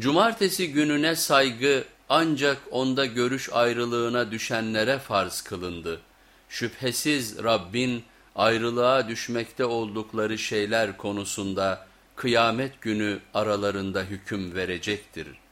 Cumartesi gününe saygı ancak onda görüş ayrılığına düşenlere farz kılındı. Şüphesiz Rabbin ayrılığa düşmekte oldukları şeyler konusunda kıyamet günü aralarında hüküm verecektir.''